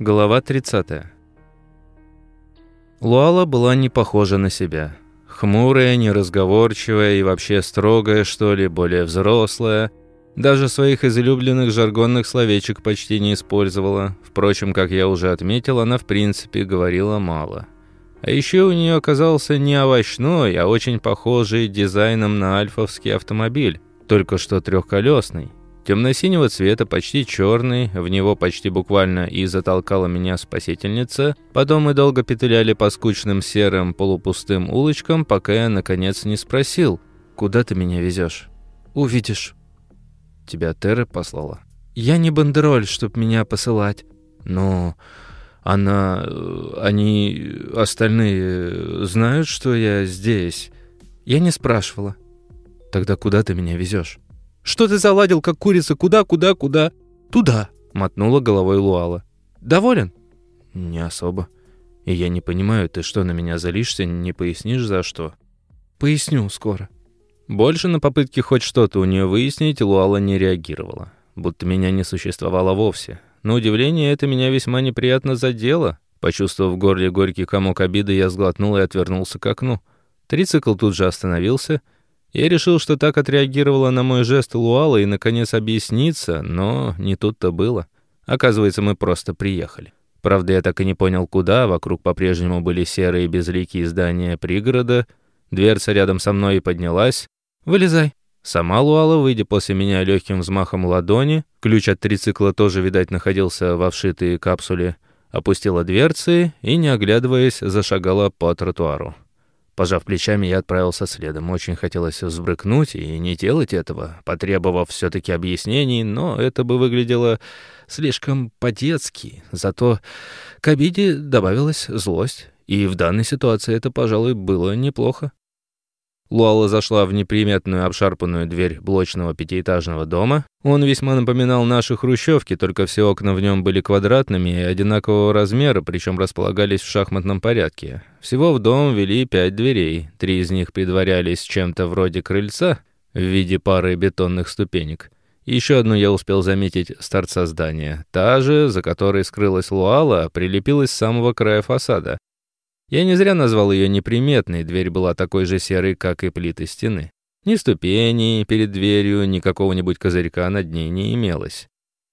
Глава 30. Луала была не похожа на себя. Хмурая, неразговорчивая и вообще строгая, что ли, более взрослая. Даже своих излюбленных жаргонных словечек почти не использовала. Впрочем, как я уже отметил, она в принципе говорила мало. А еще у нее оказался не овощной, а очень похожий дизайном на альфовский автомобиль, только что трехколесный. Темно-синего цвета, почти черный, в него почти буквально и затолкала меня спасительница. Потом мы долго петляли по скучным серым полупустым улочкам, пока я, наконец, не спросил, «Куда ты меня везешь?» «Увидишь». «Тебя Терра послала?» «Я не бандероль, чтоб меня посылать». «Но она... они... остальные знают, что я здесь?» «Я не спрашивала». «Тогда куда ты меня везешь?» Что ты заладил, как курица? Куда, куда, куда?» «Туда», — мотнула головой Луала. «Доволен?» «Не особо. И я не понимаю, ты что, на меня залишься, не пояснишь, за что?» «Поясню скоро». Больше на попытки хоть что-то у нее выяснить Луала не реагировала. Будто меня не существовало вовсе. На удивление, это меня весьма неприятно задело. Почувствовав в горле горький комок обиды, я сглотнул и отвернулся к окну. Трицикл тут же остановился — я решил, что так отреагировала на мой жест Луала и, наконец, объясниться, но не тут-то было. Оказывается, мы просто приехали. Правда, я так и не понял, куда. Вокруг по-прежнему были серые безликие здания пригорода. Дверца рядом со мной и поднялась. «Вылезай». Сама Луала, выйдя после меня легким взмахом ладони, ключ от трицикла тоже, видать, находился во вшитой капсуле, опустила дверцы и, не оглядываясь, зашагала по тротуару. Пожав плечами, я отправился следом. Очень хотелось взбрыкнуть и не делать этого, потребовав все-таки объяснений, но это бы выглядело слишком по-детски. Зато к обиде добавилась злость, и в данной ситуации это, пожалуй, было неплохо. Луала зашла в неприметную обшарпанную дверь блочного пятиэтажного дома. Он весьма напоминал наши хрущевки, только все окна в нем были квадратными и одинакового размера, причем располагались в шахматном порядке. Всего в дом вели пять дверей, три из них предварялись чем-то вроде крыльца в виде пары бетонных ступенек. Еще одну я успел заметить с торца здания. Та же, за которой скрылась Луала, прилепилась с самого края фасада. Я не зря назвал ее неприметной, дверь была такой же серой, как и плиты стены. Ни ступеней перед дверью, ни какого-нибудь козырька над ней не имелось.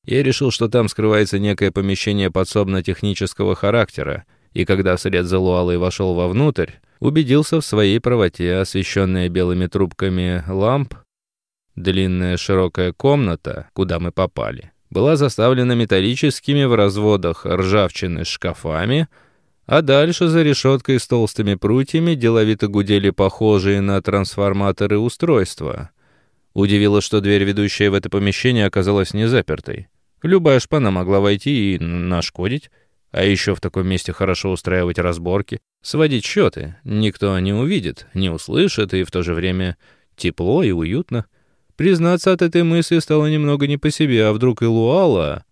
Я решил, что там скрывается некое помещение подсобно-технического характера, и когда вслед за Луалой вошел вовнутрь, убедился в своей правоте, освещенная белыми трубками ламп, длинная широкая комната, куда мы попали, была заставлена металлическими в разводах ржавчины шкафами, а дальше за решеткой с толстыми прутьями деловито гудели похожие на трансформаторы устройства. Удивило, что дверь, ведущая в это помещение, оказалась не запертой. Любая шпана могла войти и нашкодить. А еще в таком месте хорошо устраивать разборки, сводить счеты. Никто не увидит, не услышит, и в то же время тепло и уютно. Признаться, от этой мысли стало немного не по себе, а вдруг и Луала...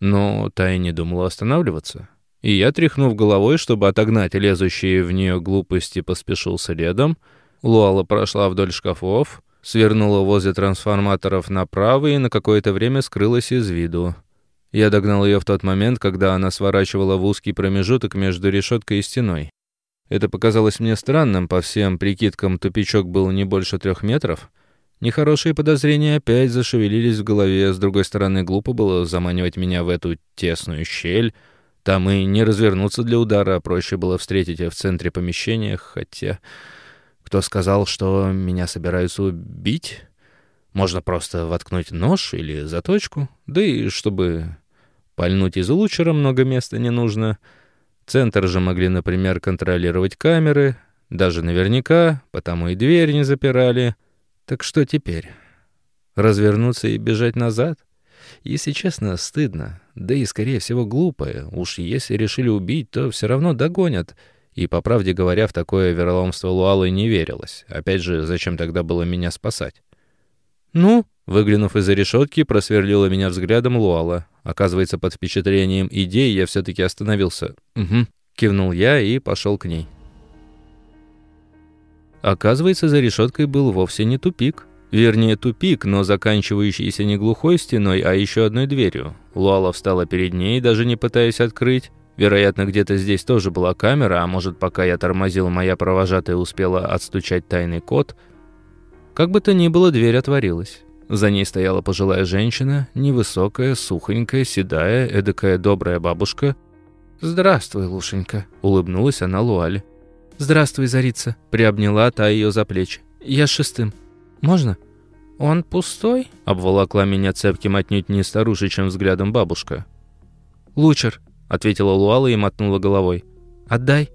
Но та и не думала останавливаться. И я, тряхнув головой, чтобы отогнать лезущие в нее глупости, поспешил следом. Луала прошла вдоль шкафов, свернула возле трансформаторов направо и на какое-то время скрылась из виду. Я догнал ее в тот момент, когда она сворачивала в узкий промежуток между решеткой и стеной. Это показалось мне странным, по всем прикидкам тупичок был не больше трех метров. Нехорошие подозрения опять зашевелились в голове, с другой стороны, глупо было заманивать меня в эту тесную щель, там и не развернуться для удара, а проще было встретить в центре помещения, хотя... Кто сказал, что меня собираются убить? Можно просто воткнуть нож или заточку, да и чтобы пальнуть из лучера много места не нужно. Центр же могли, например, контролировать камеры, даже наверняка, потому и дверь не запирали. Так что теперь? Развернуться и бежать назад? Если честно, стыдно. Да и, скорее всего, глупое. Уж если решили убить, то все равно догонят. И, по правде говоря, в такое вероломство Луалы не верилось. Опять же, зачем тогда было меня спасать? «Ну?» Выглянув из-за решетки, просверлила меня взглядом Луала. Оказывается, под впечатлением идеи я все-таки остановился. «Угу», — кивнул я и пошел к ней. Оказывается, за решеткой был вовсе не тупик. Вернее, тупик, но заканчивающийся не глухой стеной, а еще одной дверью. Луала встала перед ней, даже не пытаясь открыть. Вероятно, где-то здесь тоже была камера, а может, пока я тормозил, моя провожатая успела отстучать тайный код. Как бы то ни было, дверь отворилась. За ней стояла пожилая женщина, невысокая, сухонькая, седая, эдакая добрая бабушка. «Здравствуй, Лушенька», — улыбнулась она Луале. «Здравствуй, Зарица», — приобняла та ее за плечи. «Я шестым. Можно?» «Он пустой?» — обволокла меня цепким отнюдь не старушечьим взглядом бабушка. «Лучер», — ответила Луала и мотнула головой. «Отдай».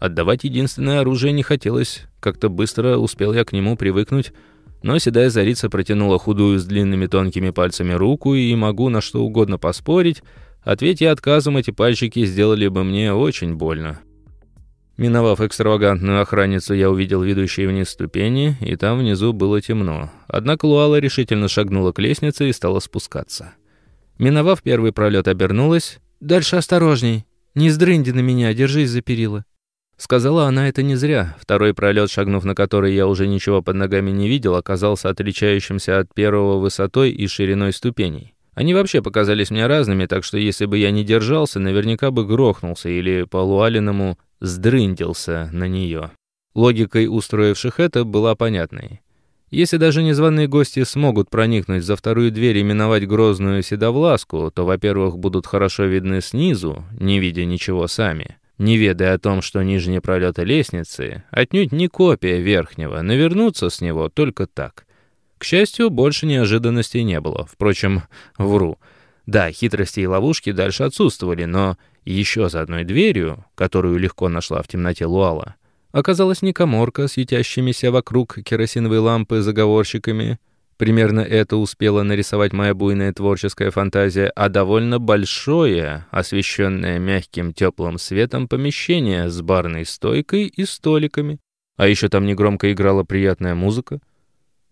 Отдавать единственное оружие не хотелось. Как-то быстро успел я к нему привыкнуть, но седая зарица протянула худую с длинными тонкими пальцами руку, и могу на что угодно поспорить, ответь я отказом, эти пальчики сделали бы мне очень больно. Миновав экстравагантную охранницу, я увидел ведущие вниз ступени, и там внизу было темно. Однако Луала решительно шагнула к лестнице и стала спускаться. Миновав первый пролет, обернулась. «Дальше осторожней. Не сдрынди на меня, держись за перила». Сказала она это не зря. Второй пролет, шагнув на который я уже ничего под ногами не видел, оказался отличающимся от первого высотой и шириной ступеней. Они вообще показались мне разными, так что если бы я не держался, наверняка бы грохнулся или по Луалиному сдрындился на нее. Логикой устроивших это была понятной. Если даже незваные гости смогут проникнуть за вторую дверь и миновать грозную седовласку, то, во-первых, будут хорошо видны снизу, не видя ничего сами, не ведая о том, что нижние пролеты лестницы отнюдь не копия верхнего, навернуться с него только так. К счастью, больше неожиданностей не было. Впрочем, вру. Да, хитрости и ловушки дальше отсутствовали, но еще за одной дверью, которую легко нашла в темноте Луала, оказалась не коморка, светящимися вокруг керосиновой лампы заговорщиками. Примерно это успела нарисовать моя буйная творческая фантазия, а довольно большое, освещенное мягким теплым светом помещение с барной стойкой и столиками. А еще там негромко играла приятная музыка.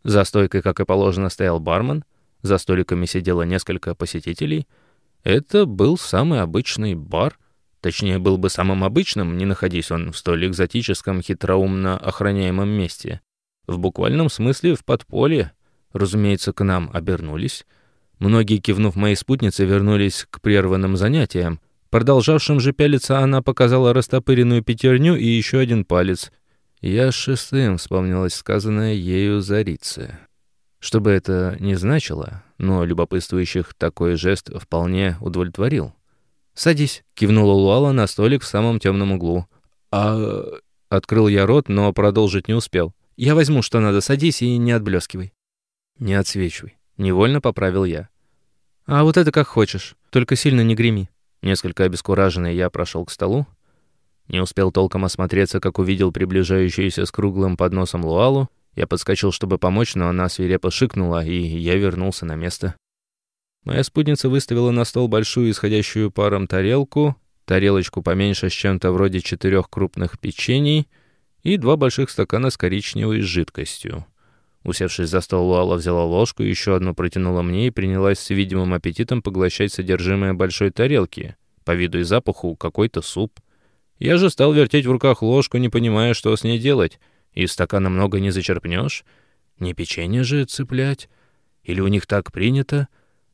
За стойкой, как и положено, стоял бармен, за столиками сидело несколько посетителей — это был самый обычный бар. Точнее, был бы самым обычным, не находясь он в столь экзотическом, хитроумно охраняемом месте. В буквальном смысле в подполье. Разумеется, к нам обернулись. Многие, кивнув моей спутнице, вернулись к прерванным занятиям. Продолжавшим же пялиться она показала растопыренную пятерню и еще один палец. Я шестым вспомнилось сказанное ею Зарице. Что бы это ни значило, но любопытствующих такой жест вполне удовлетворил. «Садись», — кивнула Луала на столик в самом темном углу. «А...» — открыл я рот, но продолжить не успел. «Я возьму, что надо, садись и не отблескивай». «Не отсвечивай», — невольно поправил я. «А вот это как хочешь, только сильно не греми». Несколько обескураженный я прошел к столу. Не успел толком осмотреться, как увидел приближающуюся с круглым подносом Луалу, я подскочил, чтобы помочь, но она свирепо шикнула, и я вернулся на место. Моя спутница выставила на стол большую исходящую паром тарелку, тарелочку поменьше с чем-то вроде четырех крупных печений и два больших стакана с коричневой жидкостью. Усевшись за стол, Луала взяла ложку, еще одну протянула мне и принялась с видимым аппетитом поглощать содержимое большой тарелки, по виду и запаху какой-то суп. Я же стал вертеть в руках ложку, не понимая, что с ней делать — из стакана много не зачерпнешь. Не печенье же цеплять. Или у них так принято.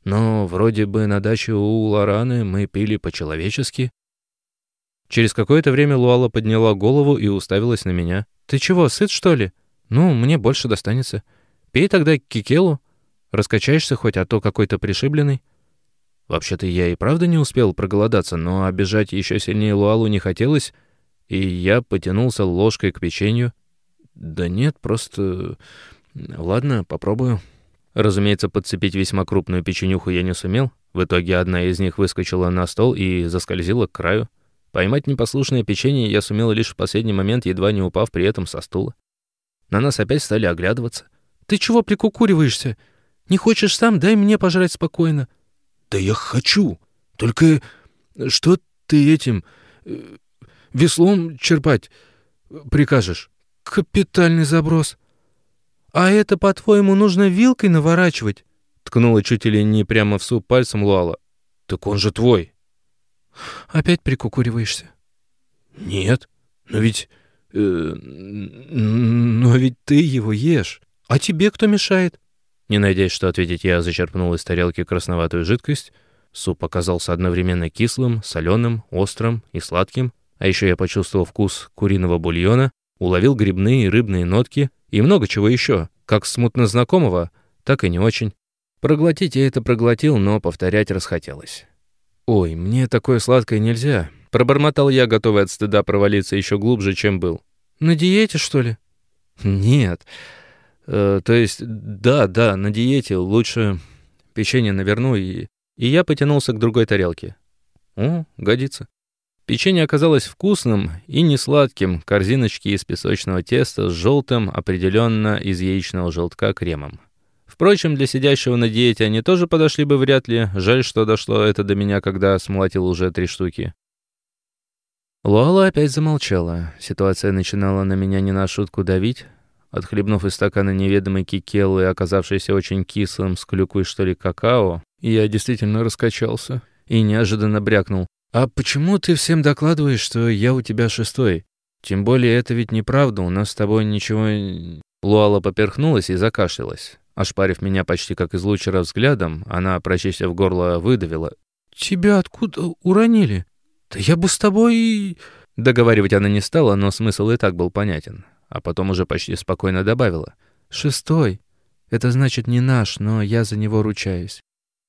Но вроде бы на даче у Лораны мы пили по-человечески. Через какое-то время Луала подняла голову и уставилась на меня. «Ты чего, сыт, что ли? Ну, мне больше достанется. Пей тогда кикелу. Раскачаешься хоть, а то какой-то пришибленный». Вообще-то я и правда не успел проголодаться, но обижать еще сильнее Луалу не хотелось, и я потянулся ложкой к печенью. «Да нет, просто... Ладно, попробую». Разумеется, подцепить весьма крупную печенюху я не сумел. В итоге одна из них выскочила на стол и заскользила к краю. Поймать непослушное печенье я сумел лишь в последний момент, едва не упав при этом со стула. На нас опять стали оглядываться. «Ты чего прикукуриваешься? Не хочешь сам? Дай мне пожрать спокойно». «Да я хочу. Только что ты этим... Э, веслом черпать прикажешь?» «Капитальный заброс. А это, по-твоему, нужно вилкой наворачивать?» Ткнула чуть ли не прямо в суп пальцем Луала. «Так он же твой». «Опять прикукуриваешься?» «Нет, но ведь... Э, но ведь ты его ешь». А тебе кто мешает? Не надеясь, что ответить, я зачерпнул из тарелки красноватую жидкость. Суп оказался одновременно кислым, соленым, острым и сладким. А еще я почувствовал вкус куриного бульона, уловил грибные и рыбные нотки и много чего еще, как смутно знакомого, так и не очень. Проглотить я это проглотил, но повторять расхотелось. «Ой, мне такое сладкое нельзя», — пробормотал я, готовый от стыда провалиться еще глубже, чем был. «На диете, что ли?» «Нет. Э, то есть, да, да, на диете. Лучше печенье наверну, и, и я потянулся к другой тарелке. О, годится. Печенье оказалось вкусным и не сладким, корзиночки из песочного теста с желтым, определенно из яичного желтка кремом. Впрочем, для сидящего на диете они тоже подошли бы вряд ли. Жаль, что дошло это до меня, когда смолотил уже три штуки. Луала опять замолчала. Ситуация начинала на меня не на шутку давить. Отхлебнув из стакана неведомой кикеллы, оказавшейся очень кислым, с клюквой что ли какао, я действительно раскачался и неожиданно брякнул. «А почему ты всем докладываешь, что я у тебя шестой? Тем более это ведь неправда, у нас с тобой ничего...» Луала поперхнулась и закашлялась. Ошпарив меня почти как из лучера взглядом, она, прочистив горло, выдавила. «Тебя откуда уронили? Да я бы с тобой...» Договаривать она не стала, но смысл и так был понятен. А потом уже почти спокойно добавила. «Шестой. Это значит не наш, но я за него ручаюсь.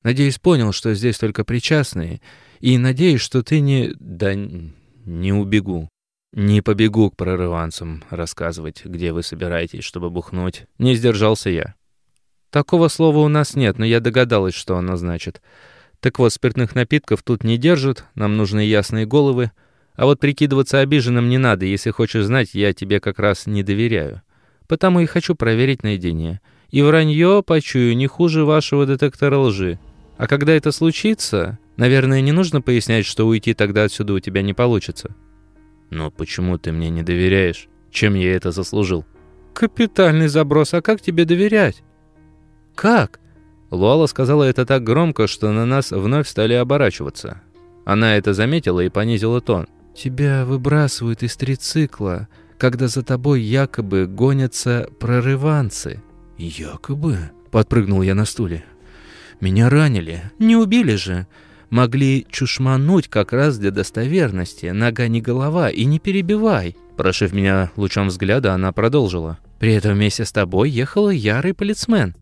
Надеюсь, понял, что здесь только причастные, и надеюсь, что ты не... Да не убегу. Не побегу к прорыванцам рассказывать, где вы собираетесь, чтобы бухнуть. Не сдержался я. Такого слова у нас нет, но я догадалась, что оно значит. Так вот, спиртных напитков тут не держат, нам нужны ясные головы. А вот прикидываться обиженным не надо, если хочешь знать, я тебе как раз не доверяю. Потому и хочу проверить наедине. И вранье почую не хуже вашего детектора лжи. А когда это случится, наверное, не нужно пояснять, что уйти тогда отсюда у тебя не получится. Но почему ты мне не доверяешь? Чем я это заслужил? Капитальный заброс, а как тебе доверять? «Как?» Луала сказала это так громко, что на нас вновь стали оборачиваться. Она это заметила и понизила тон. «Тебя выбрасывают из трицикла, когда за тобой якобы гонятся прорыванцы». «Якобы?» — подпрыгнул я на стуле. «Меня ранили. Не убили же. Могли чушмануть как раз для достоверности. Нога не голова и не перебивай». Прошив меня лучом взгляда, она продолжила. «При этом вместе с тобой ехал ярый полицмен.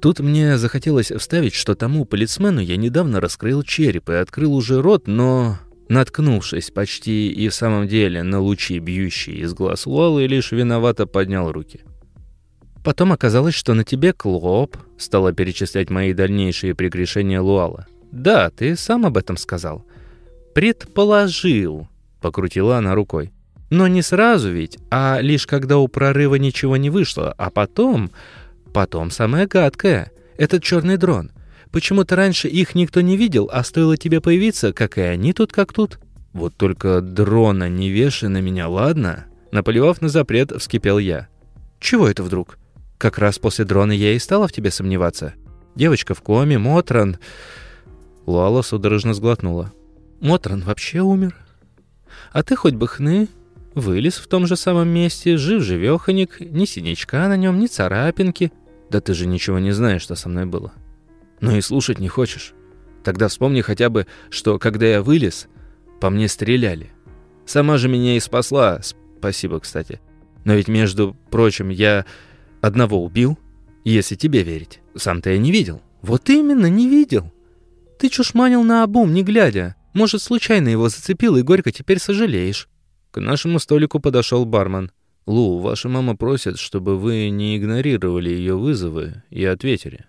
Тут мне захотелось вставить, что тому полицмену я недавно раскрыл череп и открыл уже рот, но, наткнувшись почти и в самом деле на лучи, бьющие из глаз Луалы, лишь виновато поднял руки. Потом оказалось, что на тебе клоп, стала перечислять мои дальнейшие прегрешения Луала. «Да, ты сам об этом сказал». «Предположил», — покрутила она рукой. «Но не сразу ведь, а лишь когда у прорыва ничего не вышло, а потом Потом самое гадкое — этот черный дрон. Почему-то раньше их никто не видел, а стоило тебе появиться, как и они тут как тут. Вот только дрона не вешай на меня, ладно? Наплевав на запрет, вскипел я. Чего это вдруг? Как раз после дрона я и стала в тебе сомневаться. Девочка в коме, Мотран... Луала судорожно сглотнула. Мотран вообще умер. А ты хоть бы хны, вылез в том же самом месте, жив-живеханик, ни синячка на нем, ни царапинки — да ты же ничего не знаешь, что со мной было. Ну и слушать не хочешь. Тогда вспомни хотя бы, что когда я вылез, по мне стреляли. Сама же меня и спасла, спасибо, кстати. Но ведь, между прочим, я одного убил, если тебе верить. Сам-то я не видел. Вот именно, не видел. Ты чушманил на обум, не глядя. Может, случайно его зацепил и горько теперь сожалеешь. К нашему столику подошел бармен. «Лу, ваша мама просит, чтобы вы не игнорировали ее вызовы и ответили.